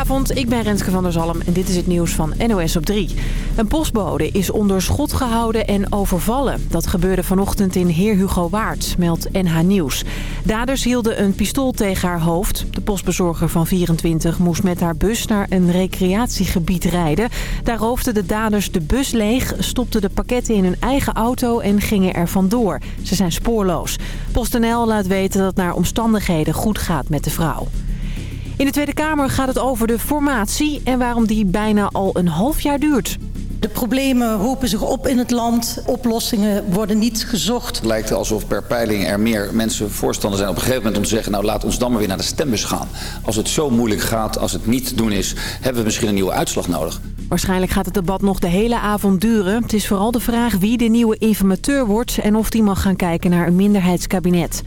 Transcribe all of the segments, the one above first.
Goedenavond, ik ben Renske van der Zalm en dit is het nieuws van NOS op 3. Een postbode is onder schot gehouden en overvallen. Dat gebeurde vanochtend in Heer Hugo Waard, meldt NH Nieuws. Daders hielden een pistool tegen haar hoofd. De postbezorger van 24 moest met haar bus naar een recreatiegebied rijden. Daar roofden de daders de bus leeg, stopten de pakketten in hun eigen auto en gingen er vandoor. Ze zijn spoorloos. PostNL laat weten dat naar omstandigheden goed gaat met de vrouw. In de Tweede Kamer gaat het over de formatie en waarom die bijna al een half jaar duurt. De problemen hopen zich op in het land. Oplossingen worden niet gezocht. Het lijkt alsof per peiling er meer mensen voorstander zijn op een gegeven moment om te zeggen... nou laat ons dan maar weer naar de stembus gaan. Als het zo moeilijk gaat, als het niet te doen is, hebben we misschien een nieuwe uitslag nodig. Waarschijnlijk gaat het debat nog de hele avond duren. Het is vooral de vraag wie de nieuwe informateur wordt en of die mag gaan kijken naar een minderheidskabinet.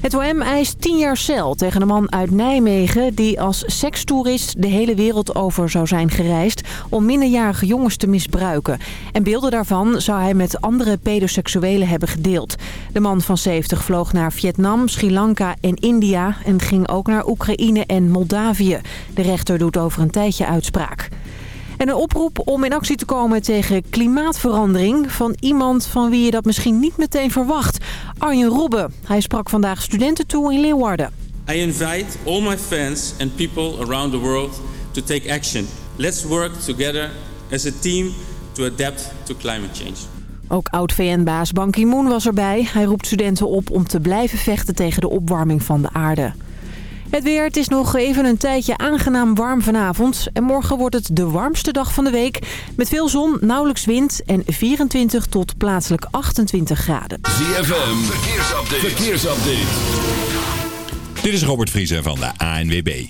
Het OM eist 10 jaar cel tegen een man uit Nijmegen... die als sekstoerist de hele wereld over zou zijn gereisd... om minderjarige jongens te misbruiken. En beelden daarvan zou hij met andere pedoseksuelen hebben gedeeld. De man van 70 vloog naar Vietnam, Sri Lanka en India... en ging ook naar Oekraïne en Moldavië. De rechter doet over een tijdje uitspraak. En een oproep om in actie te komen tegen klimaatverandering... van iemand van wie je dat misschien niet meteen verwacht. Arjen Robben. Hij sprak vandaag studenten toe in Leeuwarden. I invite all my fans and people around the world to take action. Let's work together as a team to adapt to climate change. Ook oud-VN-baas Ban Ki-moon was erbij. Hij roept studenten op om te blijven vechten tegen de opwarming van de aarde. Het weer, het is nog even een tijdje aangenaam warm vanavond. En morgen wordt het de warmste dag van de week. Met veel zon, nauwelijks wind en 24 tot plaatselijk 28 graden. ZFM, verkeersupdate. verkeersupdate. Dit is Robert Vriezen van de ANWB.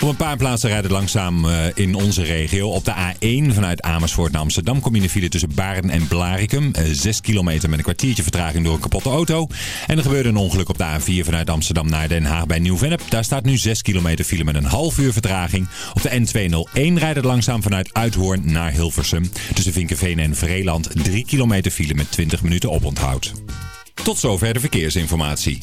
Op een paar plaatsen rijden langzaam uh, in onze regio. Op de A1 vanuit Amersfoort naar Amsterdam kom in de file tussen Baarden en Blarikum. Uh, 6 kilometer met een kwartiertje vertraging door een kapotte auto. En er gebeurde een ongeluk op de A4 vanuit Amsterdam naar Den Haag bij Nieuw-Vennep. Daar staat nu 6 kilometer file met een half uur vertraging. Op de N201 rijdt het langzaam vanuit Uithoorn naar Hilversum. Tussen Vinkenveen en Vreeland 3 kilometer file met 20 minuten oponthoud. Tot zover de verkeersinformatie.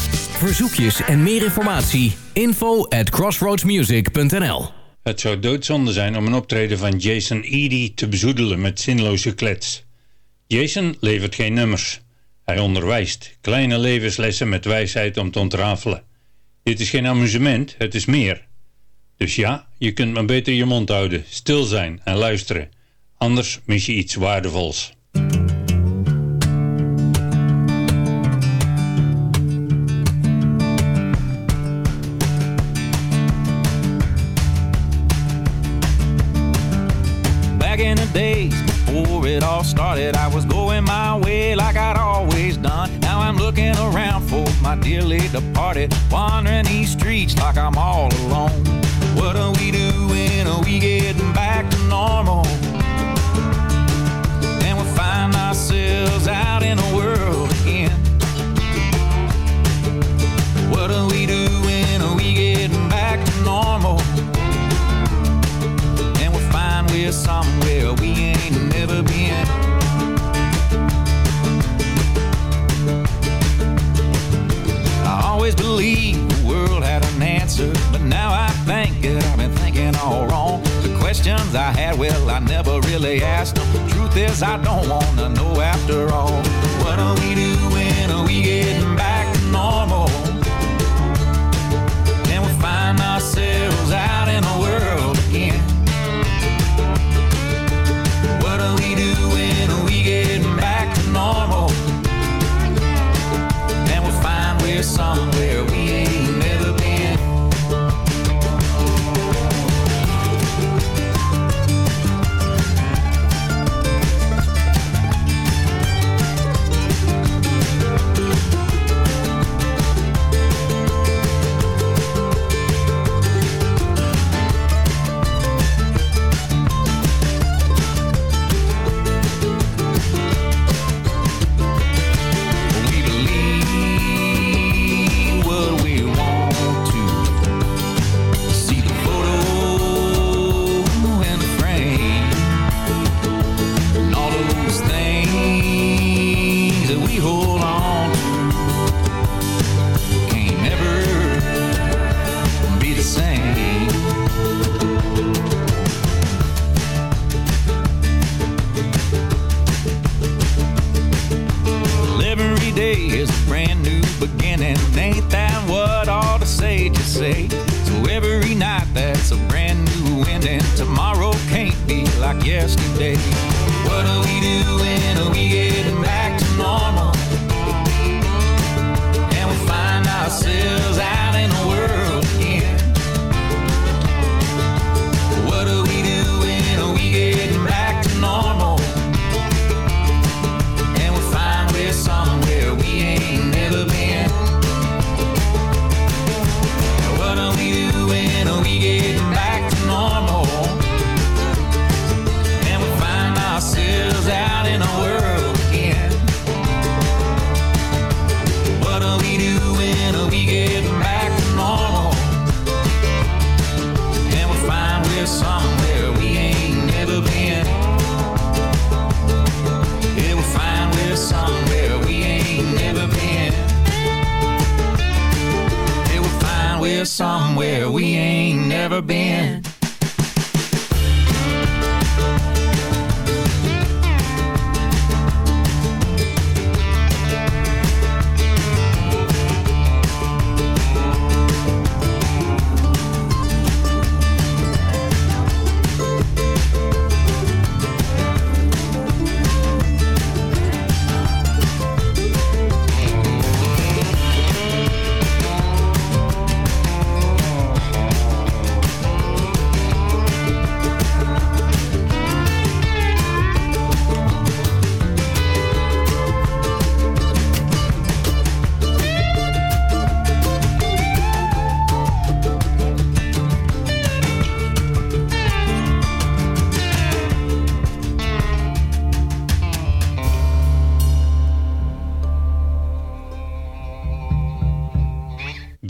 verzoekjes en meer informatie. Info at crossroadsmusic.nl Het zou doodzonde zijn om een optreden van Jason Eady te bezoedelen met zinloze klets. Jason levert geen nummers. Hij onderwijst kleine levenslessen met wijsheid om te ontrafelen. Dit is geen amusement, het is meer. Dus ja, je kunt maar beter je mond houden, stil zijn en luisteren. Anders mis je iets waardevols. In days before it all started. I was going my way like I'd always done. Now I'm looking around for my dearly departed, wandering these streets like I'm all alone. What are we doing? Are we getting back to normal? And we find ourselves out in the world again. What are we doing? Are we getting back to normal? And we find we're somewhere we questions I had, well, I never really asked them. Truth is, I don't want to know after all. What are we doing?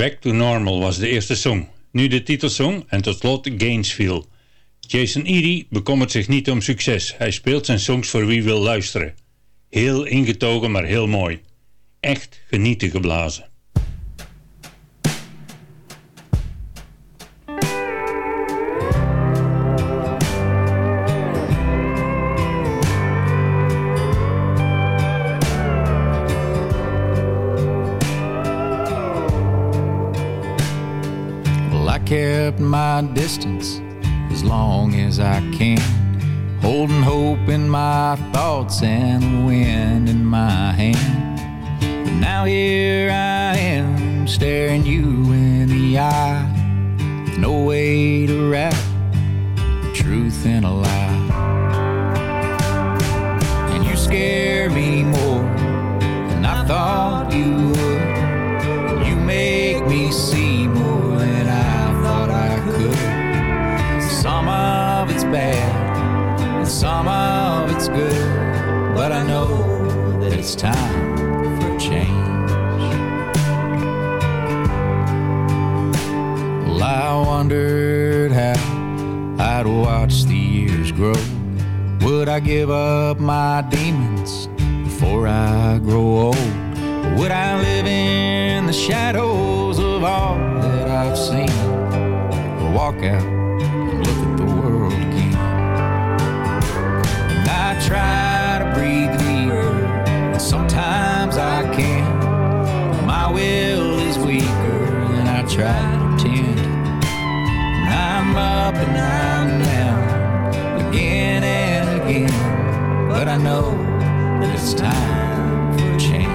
Back to Normal was de eerste song. Nu de titelsong en tot slot Gainesville. Jason Eady bekommert zich niet om succes. Hij speelt zijn songs voor wie wil luisteren. Heel ingetogen, maar heel mooi. Echt genieten geblazen. My distance as long as I can, holding hope in my thoughts and the wind in my hand. But now here I am, staring you in the eye, with no way to wrap the truth in a lie. And you scare me more than I thought you would. You make me see bad, and some of it's good. But I know that it's time for change. Well, I wondered how I'd watch the years grow. Would I give up my demons before I grow old? Or would I live in the shadows of all that I've seen? Or walk out I'm up and I'm down again and again. But I know that it's time for change.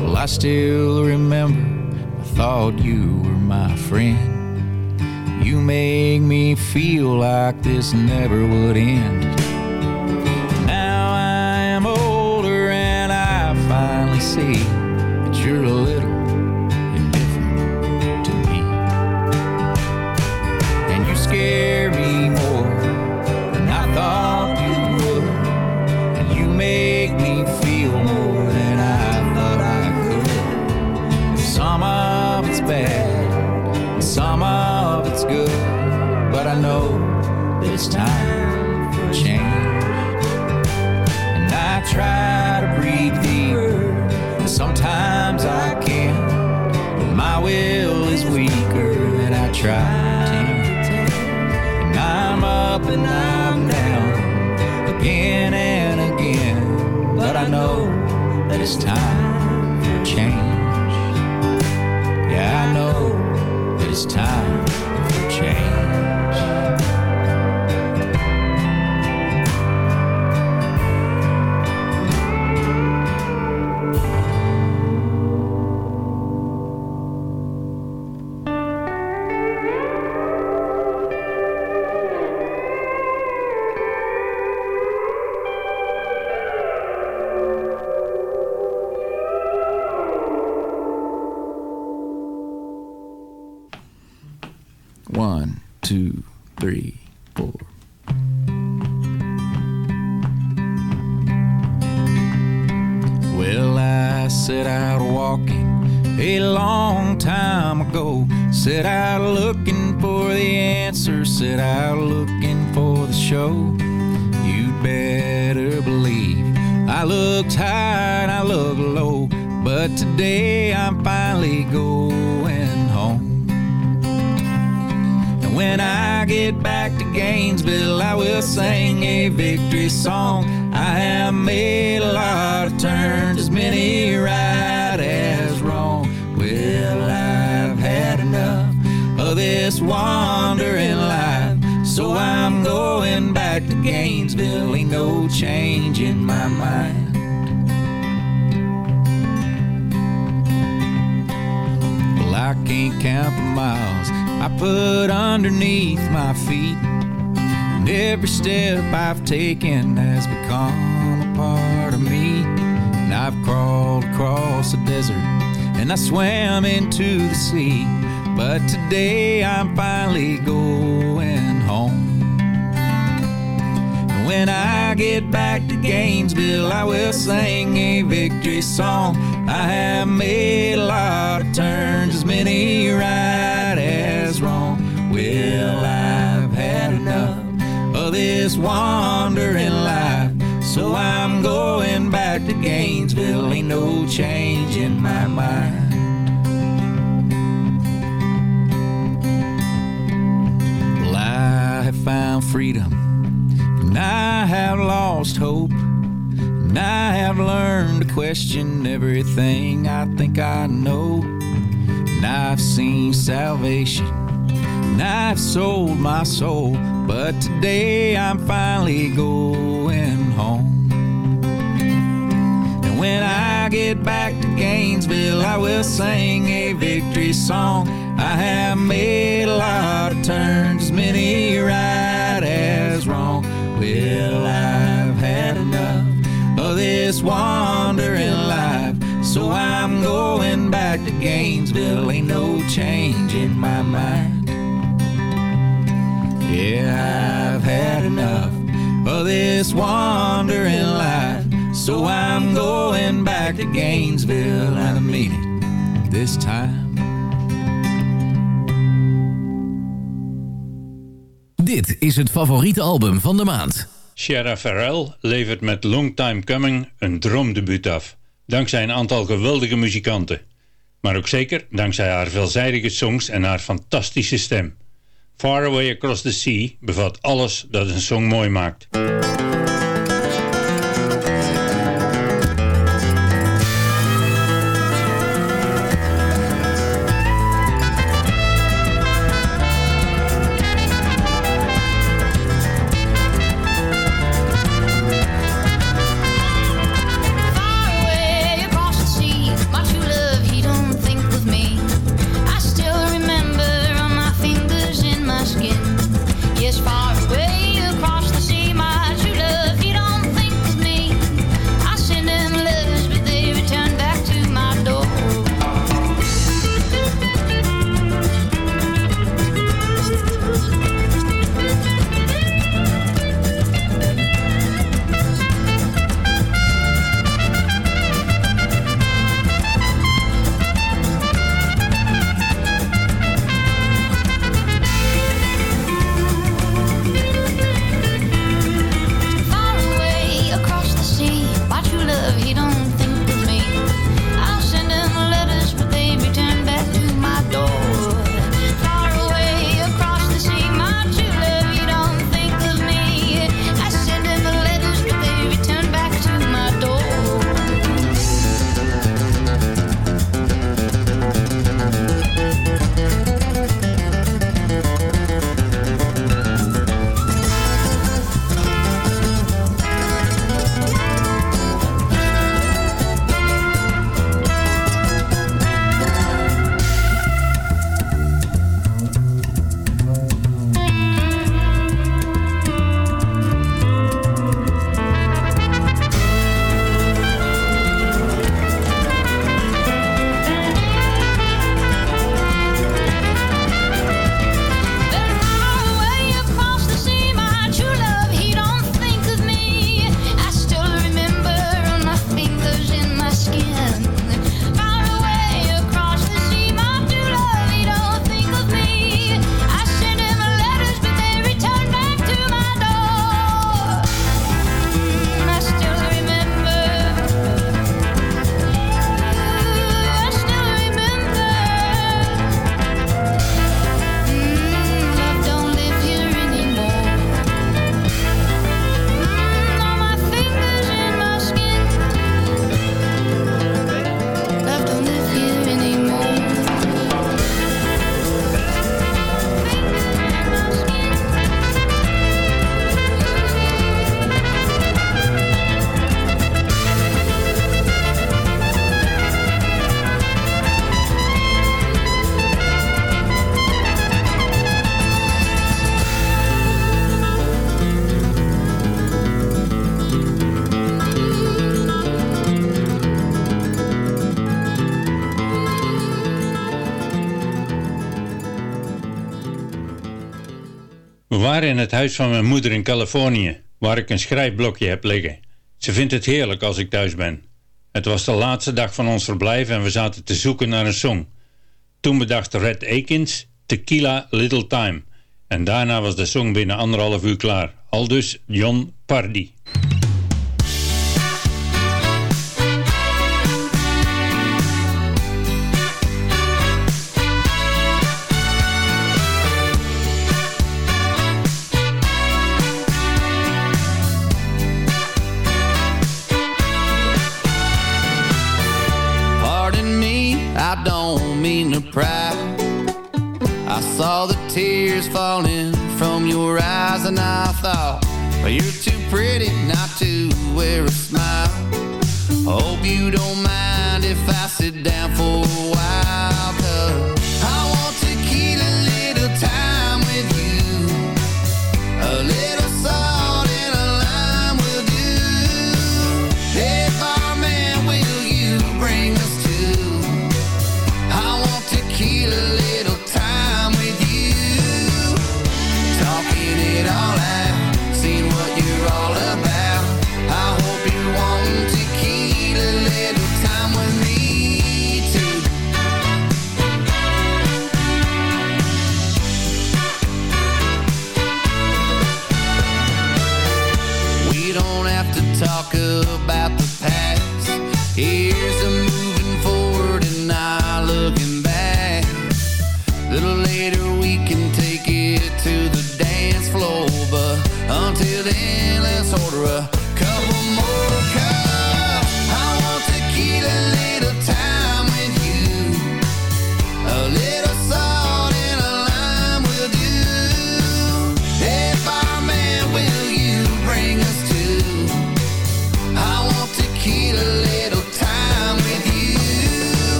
Well, I still remember I thought you were my friend. You make me feel like this never would end. I've taken has become a part of me. And I've crawled across the desert and I swam into the sea. But today I'm finally going home. When I get back to Gainesville, I will sing a victory song. I have made a lot of turns, as many right as wrong. Enough of this wandering life. So I'm going back to Gainesville, ain't no change in my mind. Well, I have found freedom, and I have lost hope, and I have learned to question everything I think I know. And I've seen salvation, and I've sold my soul, but today I'm finally going home. And when I get back to Gainesville, I will sing a victory song. I have made a lot of turns, as many right as wrong. Well, I've had enough of this wandering life. So I'm going back to Gainesville, ain't no change in my mind. Yeah, I've had enough of this wandering life. So I'm going back to Gainesville, and I mean it this time. Dit is het favoriete album van de maand. Shara Farrell levert met Long Time Coming een droomdebuut af. Dankzij een aantal geweldige muzikanten. Maar ook zeker dankzij haar veelzijdige songs en haar fantastische stem. Far Away Across the Sea bevat alles dat een song mooi maakt. in het huis van mijn moeder in Californië, waar ik een schrijfblokje heb liggen. Ze vindt het heerlijk als ik thuis ben. Het was de laatste dag van ons verblijf en we zaten te zoeken naar een song. Toen bedacht Red Akins Tequila Little Time. En daarna was de song binnen anderhalf uur klaar. Aldus John Pardy. I saw the tears falling from your eyes and I thought, well, you're too pretty not to wear a smile. Hope you don't mind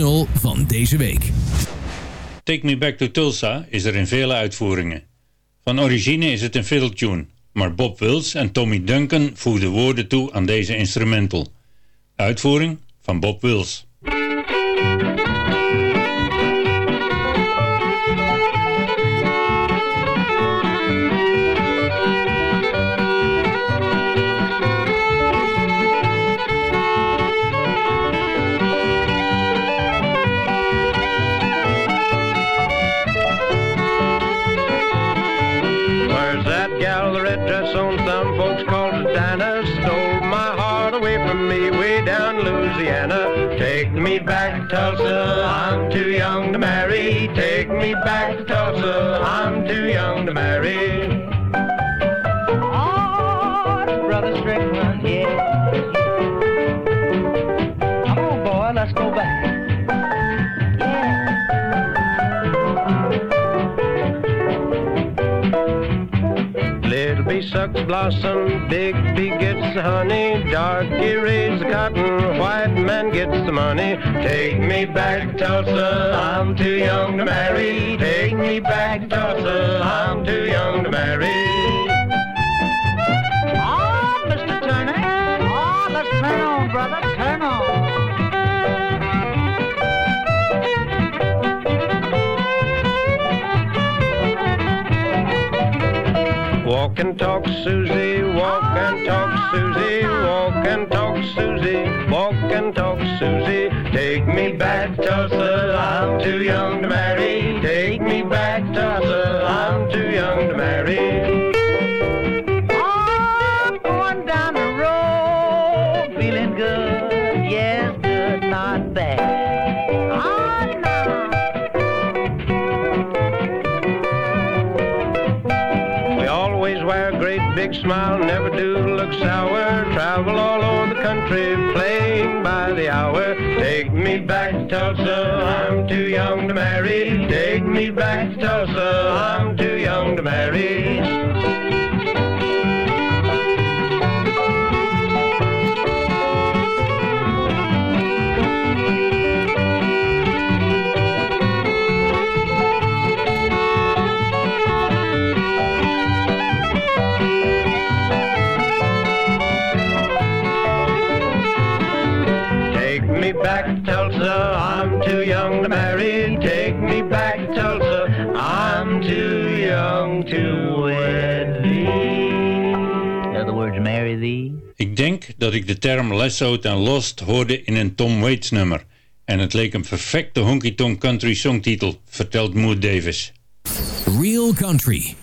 Van deze week. Take Me Back to Tulsa is er in vele uitvoeringen. Van origine is het een fiddle tune, maar Bob Wills en Tommy Duncan voegden woorden toe aan deze instrumental. Uitvoering van Bob Wills. and Louisiana. Take me back to Tulsa, I'm too young to marry. Take me back to Tulsa, I'm too young to marry. suck blossom, big bee gets honey, darky raises cotton, white man gets the money. Take me back, Tulsa, I'm too young to marry. Take me back, Tulsa, I'm too young to marry. Walk and talk, Susie, walk and talk, Susie, walk and talk, Susie, walk and talk, Susie. Take me back, Tulsa, I'm too young to marry. Take me back, Tulsa, I'm too young to marry. Look sour. Travel all over the country, playing by the hour. Take me back, to Tulsa, I'm too young to marry. Take me back, to Tulsa, I'm too young to marry. Denk dat ik de term Less Out and Lost hoorde in een Tom Waits nummer. En het leek een perfecte honky-tonk country songtitel, vertelt Mood Davis. Real Country.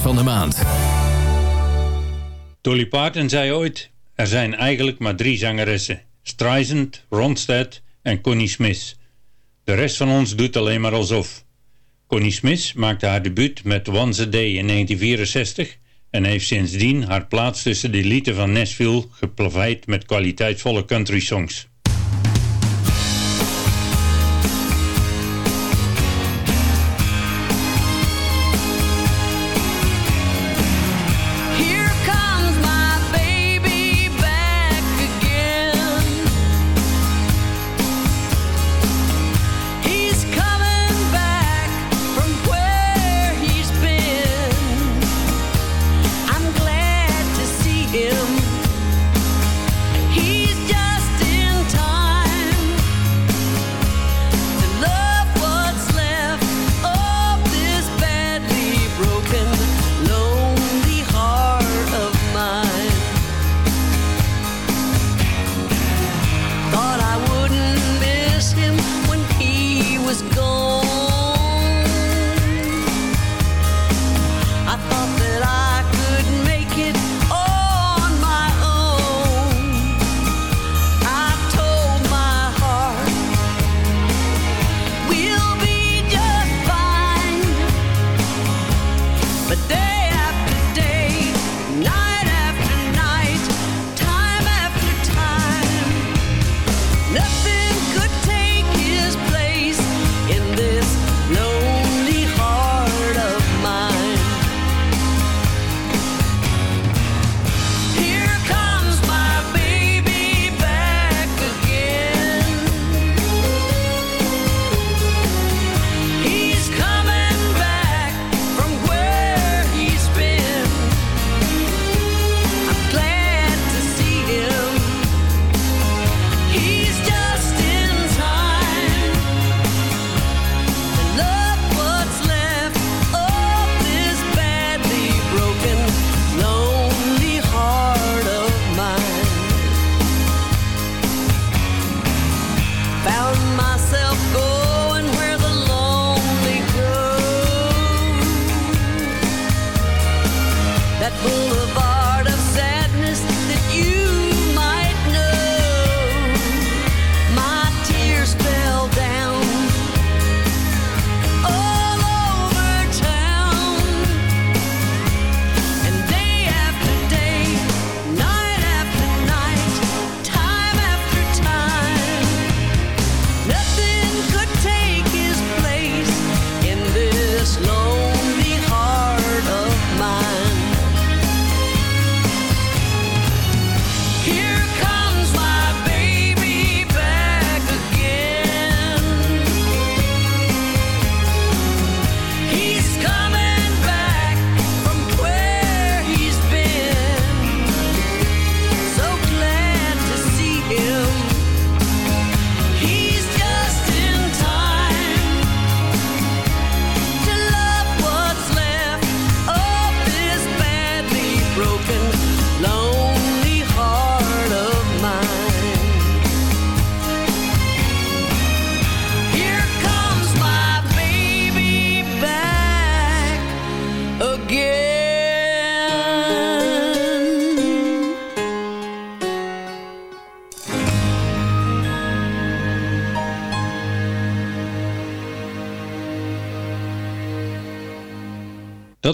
Van de maand. Dolly Parton zei ooit, er zijn eigenlijk maar drie zangeressen. Streisand, Ronstadt en Connie Smith. De rest van ons doet alleen maar alsof. Connie Smith maakte haar debuut met Once a Day in 1964 en heeft sindsdien haar plaats tussen de elite van Nashville geplaveid met kwaliteitsvolle country songs.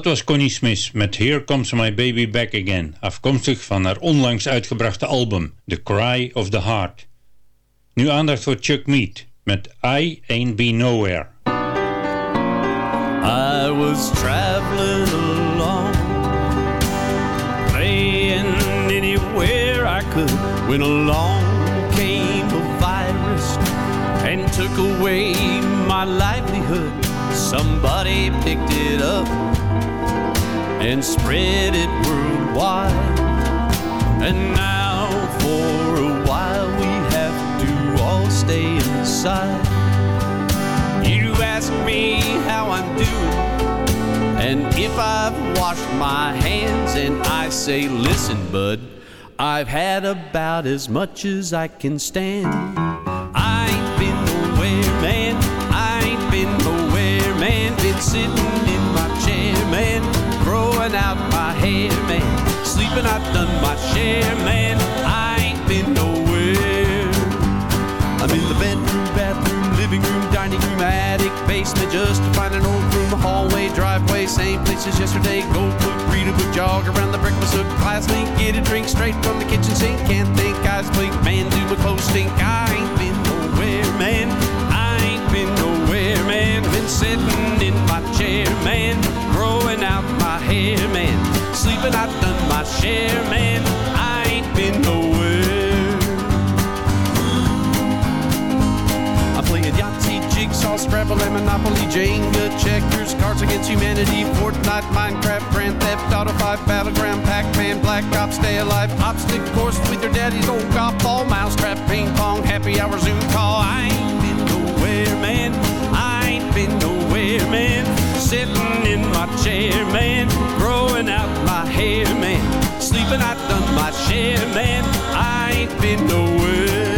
Dat was Connie Smith met Here Comes My Baby Back Again, afkomstig van haar onlangs uitgebrachte album The Cry of the Heart. Nu aandacht voor Chuck Mead met I Ain't Be Nowhere. I was traveling along, playing anywhere I could, when along came a virus and took away my livelihood. Somebody picked it up and spread it worldwide. And now, for a while, we have to all stay inside. You ask me how I'm doing, and if I've washed my hands, and I say, listen, bud, I've had about as much as I can stand. Share, man. I ain't been nowhere. I'm in the bedroom, bathroom, living room, dining room, attic, basement, just to find an old room, hallway, driveway, same place as yesterday. Go book, read a book, jog around the breakfast hook, class link, get a drink straight from the kitchen sink. Can't think, eyes blink, man, do my clothes stink. I ain't been nowhere, man. I ain't been nowhere, man. Been sitting in my chair, man, growing out my hair, man. Sleeping, I've done my share, man. Been nowhere. I played Yahtzee, Jigsaw, Scrabble, and Monopoly, Jenga, checkers, Cards Against Humanity, Fortnite, Minecraft, Grand Theft Auto 5, Battleground, Pac-Man, Black Ops, Stay Alive, Obstacle Course with your daddy's old golf ball, Mousetrap, Ping Pong, Happy Hour, Zoom call. I ain't been nowhere, man. I ain't been nowhere, man. Sitting in my chair, man. Growing out my hair, man. Sleeping, I've done my share, man. I ain't been nowhere.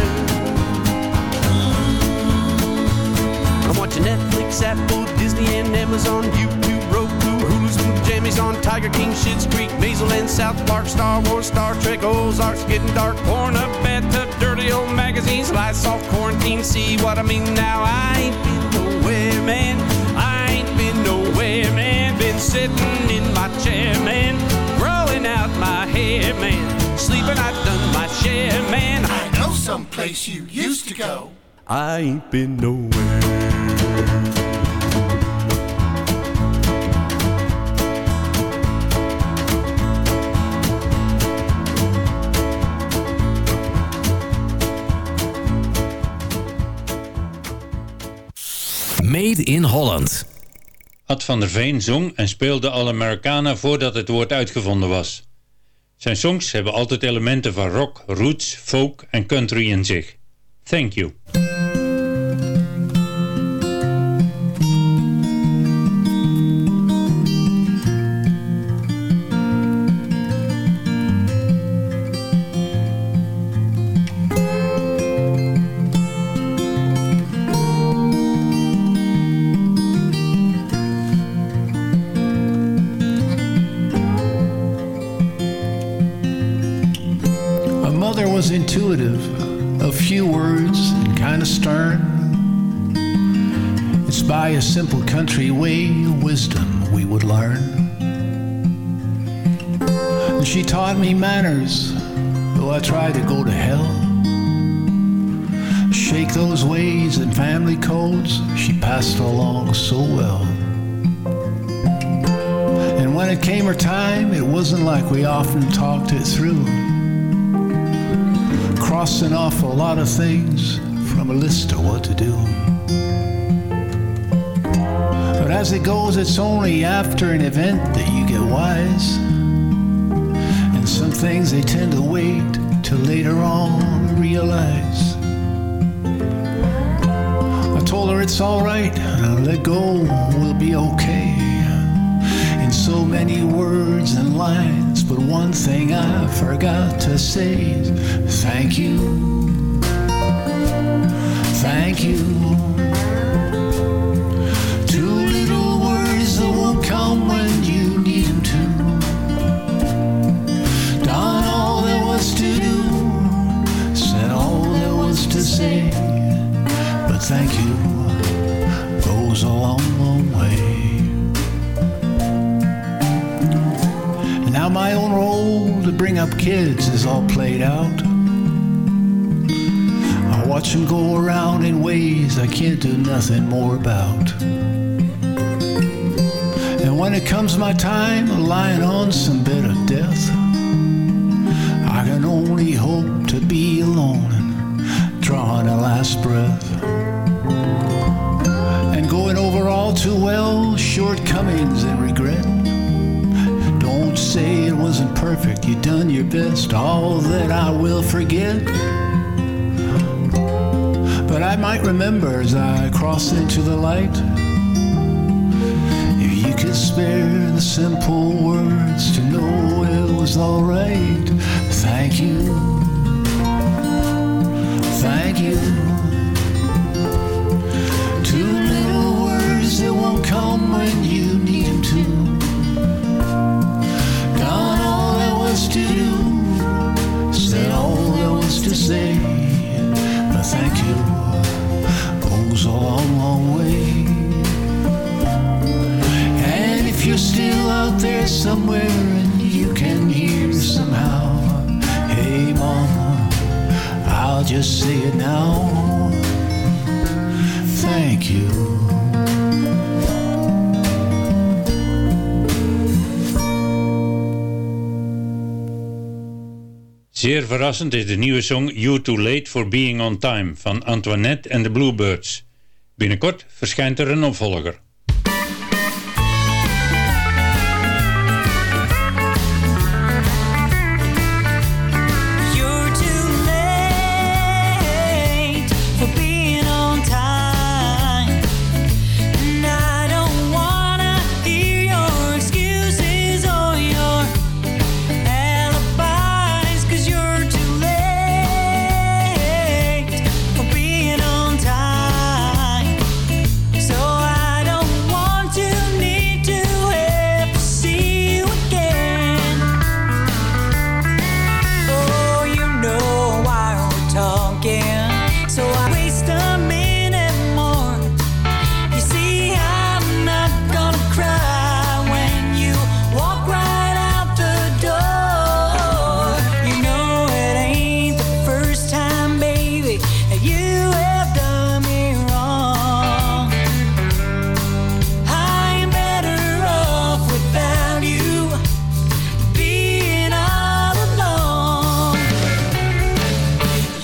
I'm watching Netflix, Apple, Disney, and Amazon, YouTube, Roku, Hulu's, Jammies on Tiger King, Schitt's Creek, Maisel South Park, Star Wars, Star Trek, Ozarks, getting dark, porn up beta, dirty old magazines, lights off, quarantine, see what I mean now? I ain't been nowhere, man. I ain't been nowhere, man. Been sitting in my chair, man. Growing out my hair, man. Sleeping, I've done my share, man. I know someplace you used to go. I ain't been nowhere. Made in Holland. Ad van der Veen zong en speelde al Americana voordat het woord uitgevonden was. Zijn songs hebben altijd elementen van rock, roots, folk en country in zich. Thank you. Crossing off a lot of things from a list of what to do. But as it goes, it's only after an event that you get wise. And some things they tend to wait till later on realize. I told her it's alright, let go, we'll be okay. In so many words and lines, but one thing I forgot to say thank you. Thank you. bring up kids is all played out. I watch them go around in ways I can't do nothing more about. And when it comes my time of lying on some bed of death, I can only hope to be alone and drawing a last breath. And going over all too well shortcomings and wasn't perfect, you done your best, all that I will forget. But I might remember as I cross into the light. If you could spare the simple words to know it was alright, thank you. Thank you. Zeer verrassend is de nieuwe song You Too Late for Being on Time van Antoinette and the Bluebirds. Binnenkort verschijnt er een opvolger.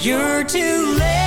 You're too late.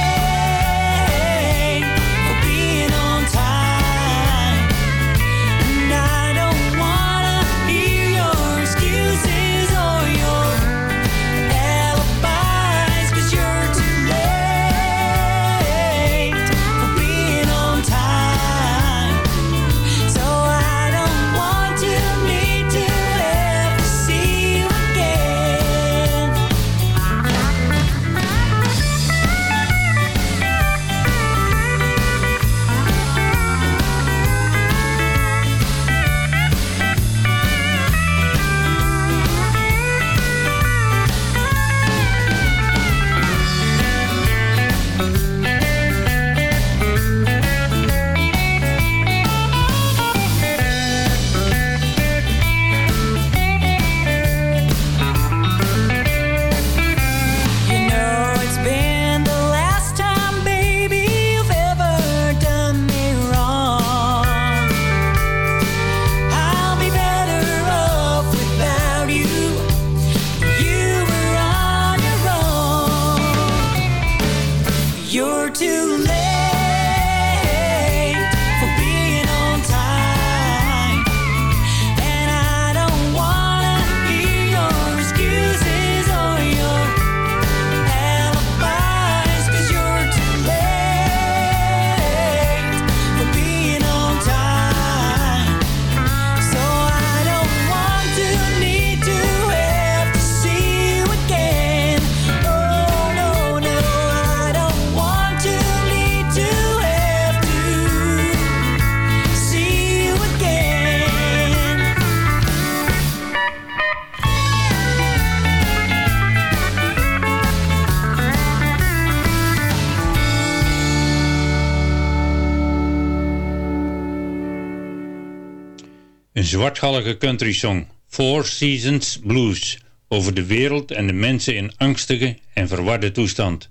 Een zwartgallige country song, Four Seasons Blues, over de wereld en de mensen in angstige en verwarde toestand.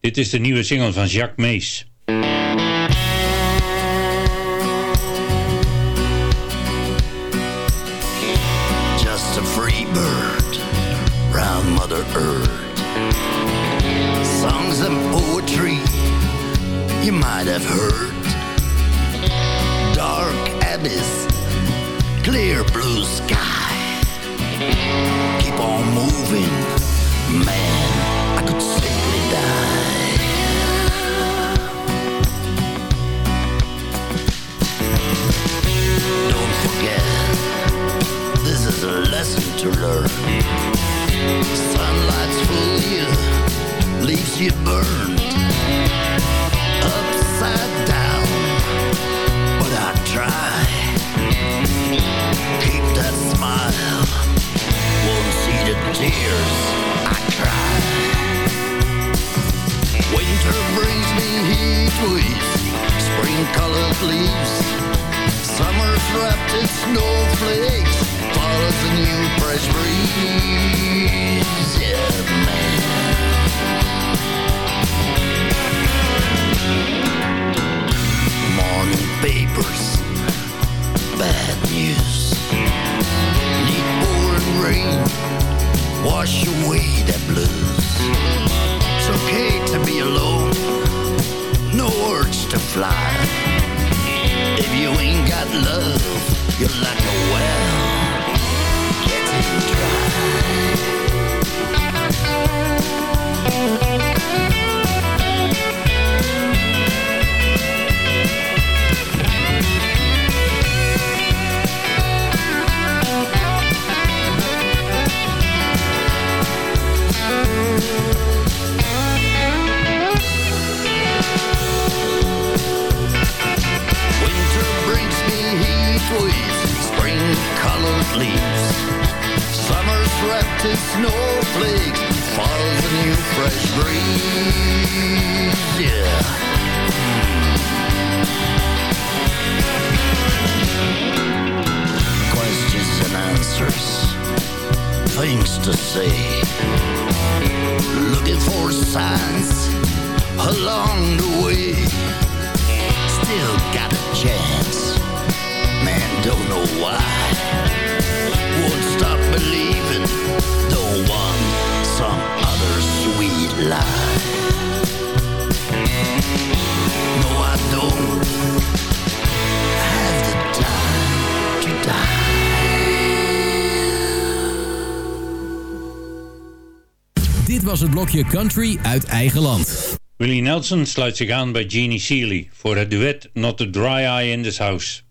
Dit is de nieuwe single van Jacques Mees. Just a free bird, round mother earth. Songs and poetry you might have heard. Clear blue sky. Keep on moving, man. I could simply die. Don't forget this is a lesson to learn. Sunlight's full you, leaves you burned. Upside down, but I try. Tears I cry. Winter brings me heat waves, spring colored leaves. Summer's wrapped in snowflakes, fall as a new fresh breeze. Yeah, man. Morning papers, bad news. Need pouring rain, wash away that blues. It's okay to be alone, no urge to fly. If you ain't got love, you're like a well leaves. Summer's wrapped in snowflakes, fall's a new fresh breeze. Yeah. Questions and answers, things to say. Looking for signs along the way still got a chance. Man, don't know why. Stop believing. Don't want some other sweet lie. No, I don't have the time to die. Dit was het blokje Country uit eigen land. Willie Nelson sluit zich aan bij Jeannie Seeley voor het duet Not a Dry Eye in This House.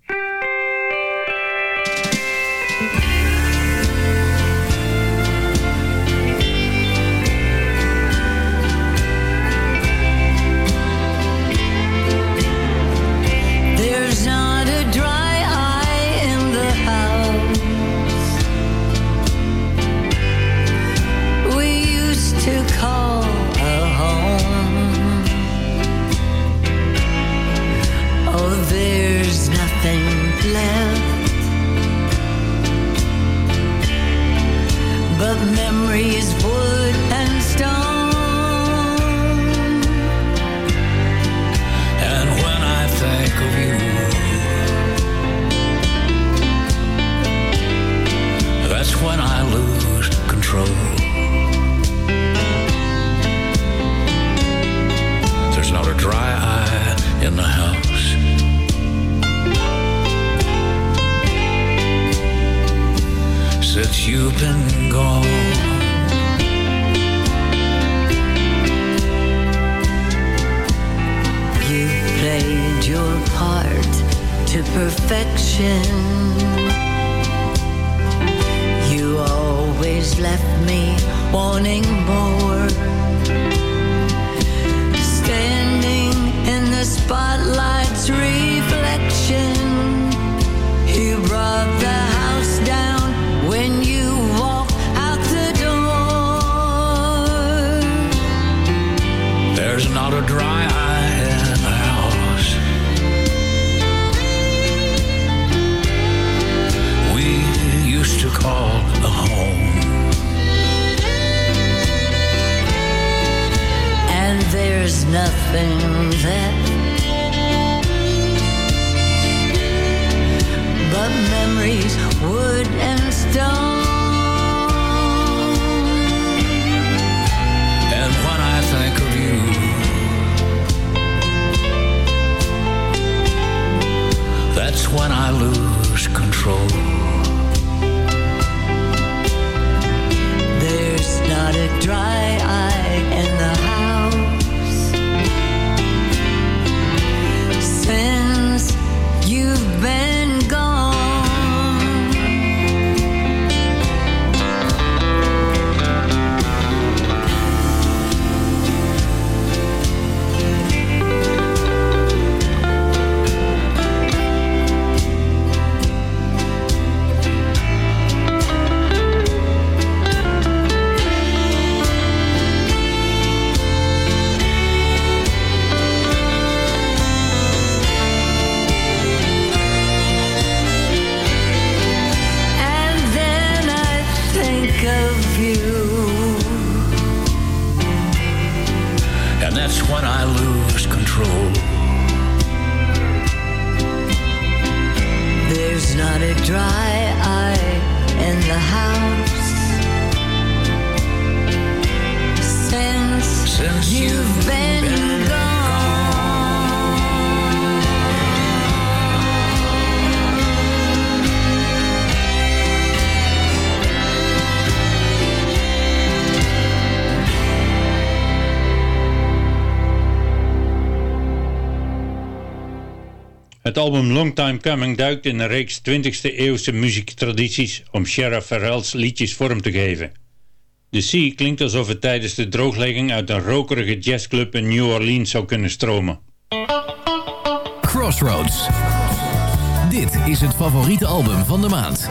Long Time Coming duikt in een reeks 20e-eeuwse muziektradities om Sheriff Farrell's liedjes vorm te geven. De Sea klinkt alsof het tijdens de drooglegging uit een rokerige jazzclub in New Orleans zou kunnen stromen. Crossroads. Dit is het favoriete album van de maand.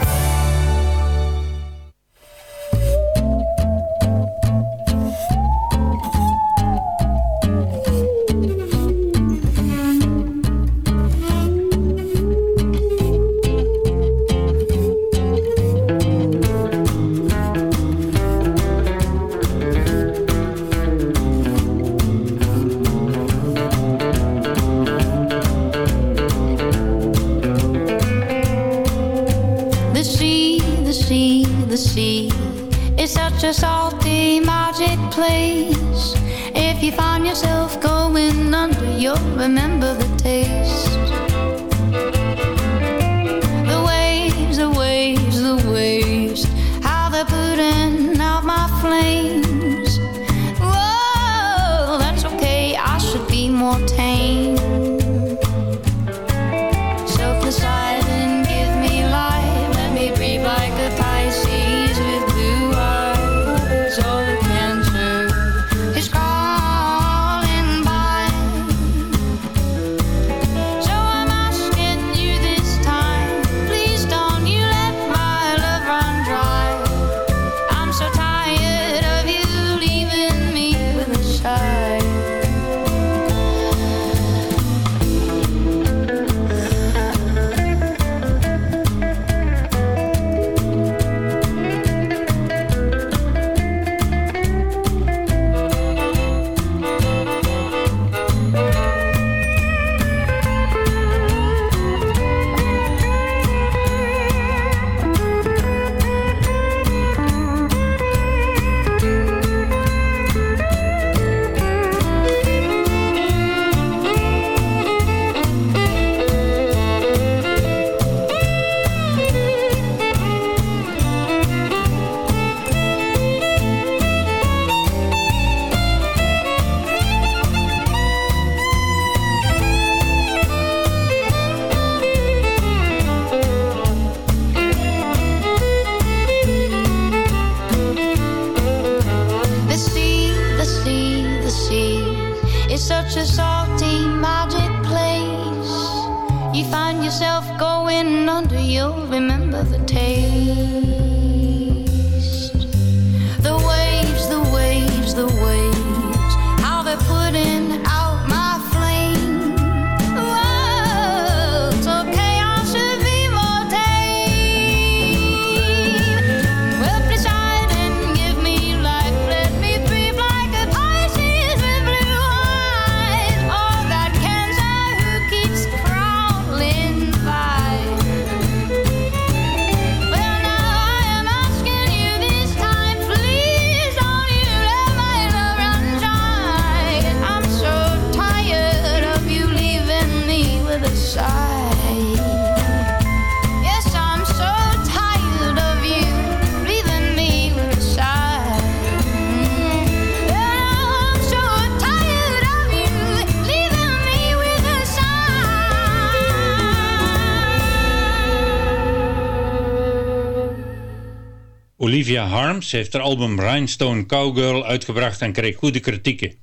Arms heeft haar album Rhinestone Cowgirl uitgebracht en kreeg goede kritieken.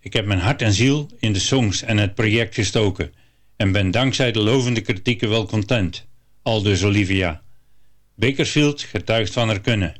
Ik heb mijn hart en ziel in de songs en het project gestoken en ben dankzij de lovende kritieken wel content. Aldus Olivia. Bakersfield getuigt van haar kunnen.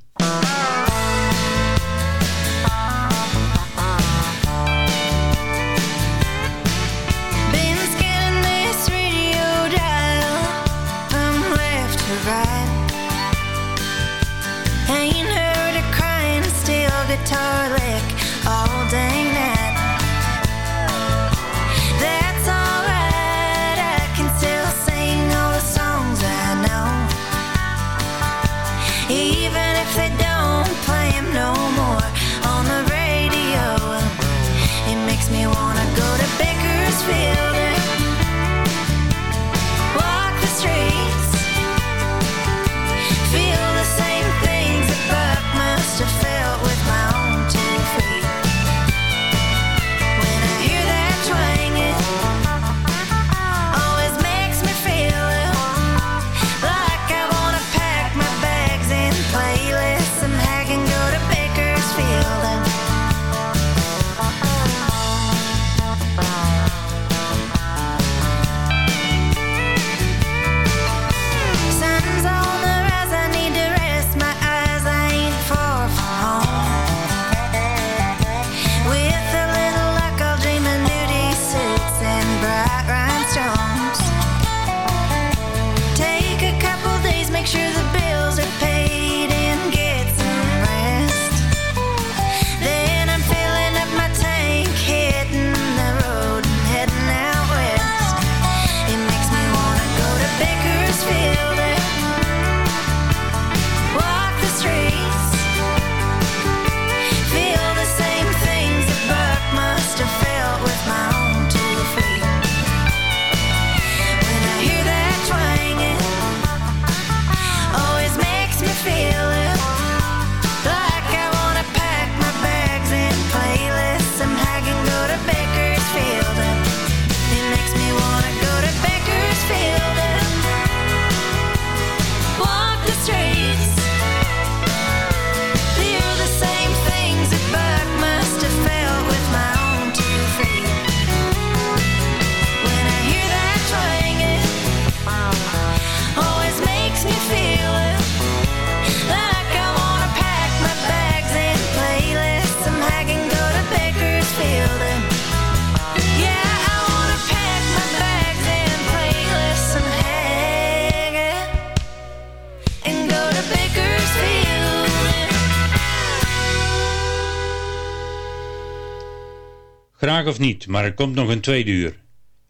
Of niet, maar er komt nog een tweede uur.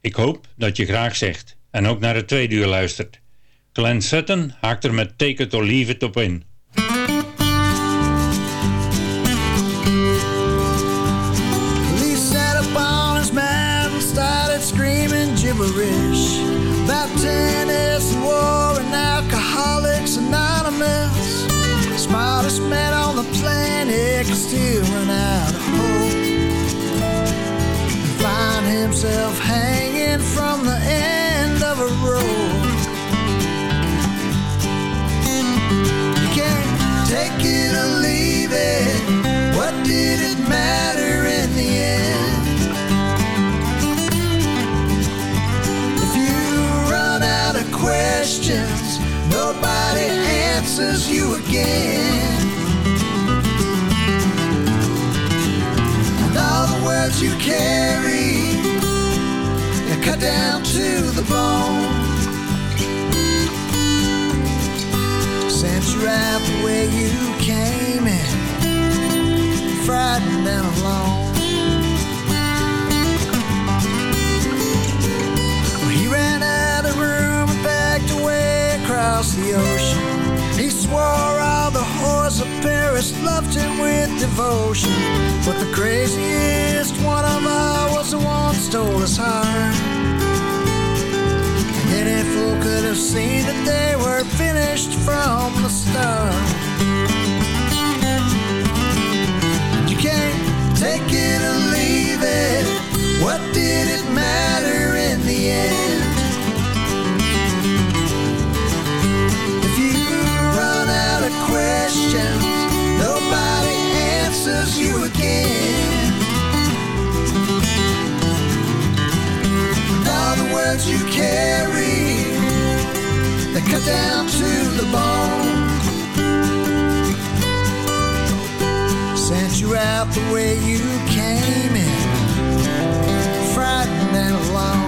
Ik hoop dat je graag zegt en ook naar het tweede uur luistert. Glenn Sutton haakt er met Take It or Leave It op in. Gibberish war and alcoholics anonymous. Smartest man on the planet can still run out of hope himself hanging from the end of a rope. You can't take it or leave it. What did it matter in the end? If you run out of questions, nobody answers you again. All the words you carry, cut down to the bone. Sent you out the way you came in frightened and alone. He ran out of room and backed away across the ocean. He swore all the whores of Paris loved him with devotion. But the craziest one of all was the one stole his heart. Could have seen that they were finished from the start. You can't take it or leave it. What did it matter in the end? If you run out of questions, nobody answers you again. All the words you carry, cut down to the bone. Sent you out the way you came in, frightened and alone.